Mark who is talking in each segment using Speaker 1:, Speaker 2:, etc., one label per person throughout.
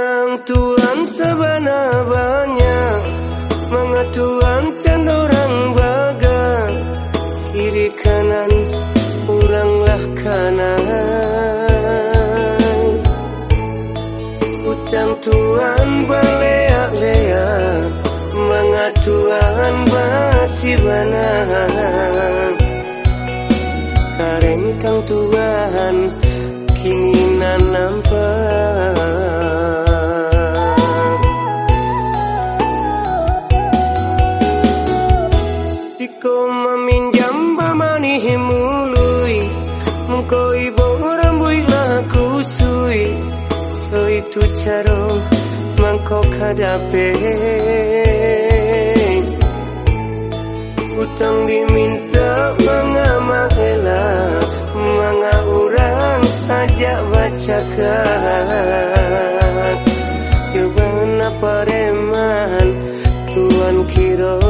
Speaker 1: Utang Tuhan sabana banyak Mengatuan cenderang baga. Kiri kanan uranglah kanan. Utang Tuhan balea-lea Mengatuan basi banang Karen kang Tuhan kini nampak Iko meminjam pamani himului Mengkoi borang builah kusui So itu caro mangko kadape Utang diminta mengamahela Manga orang ajak bacakan. Coba napa reman Tuan kironyo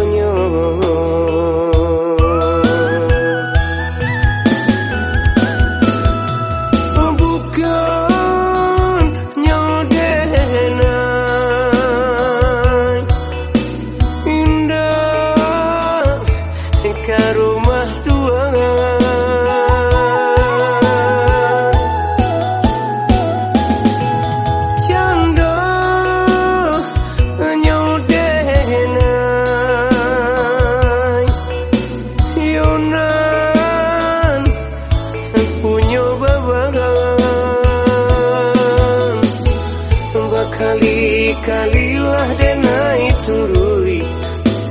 Speaker 1: Yonan punya babangan Bakali-kalilah denai turui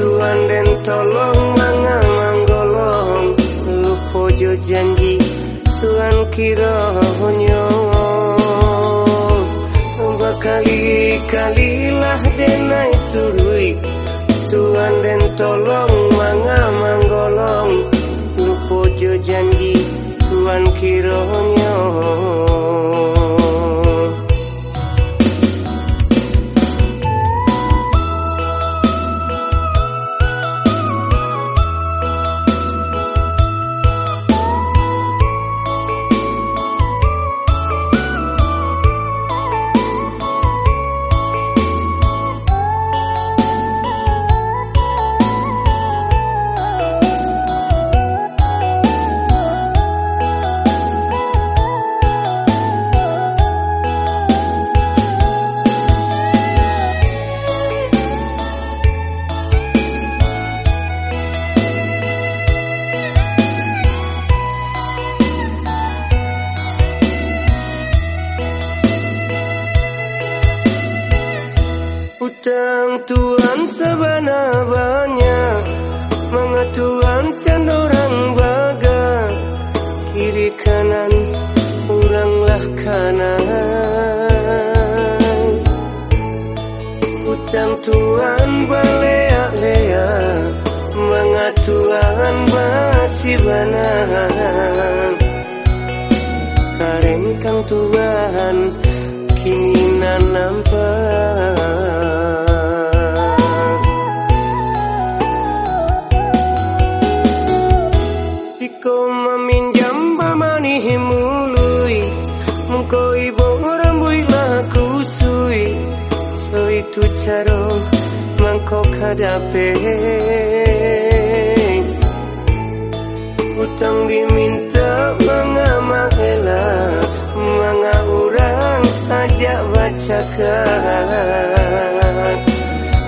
Speaker 1: Tuan den tolong mangang manggolong Lupojo janji Tuan kira honyo. Bakali-kalilah denai turui Tuan den tolong mangang kira Utang Tuhan sabana banyak Mengatuan cenderang baga Kiri kanan uranglah kanan. Utang Tuhan balea-lea Mengatuan basi banang Karen kang Tuhan kini nampak Mengkoi borang builah kusui So itu caro mangko kadape Utang diminta mengamahela Manga orang ajak bacakan.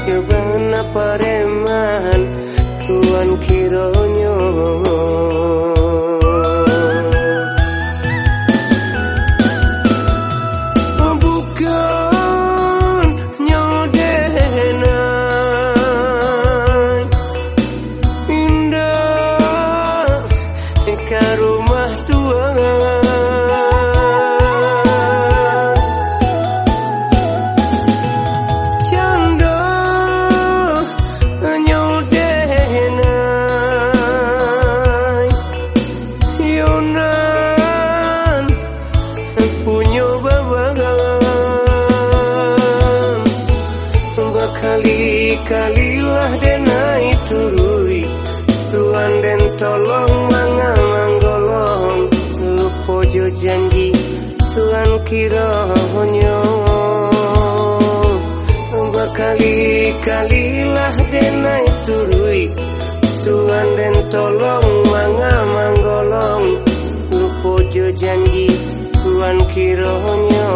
Speaker 1: Coba napa reman Tuan kironyo Bakali-kalilah denai turui Tuan den tolong mangang manggolong Lupojo janji. Tuan kira honyo. Berkali-kalilah denai turui Tuhan dan tolong manga manggolong Lupo jo janji. Tuhan kironyo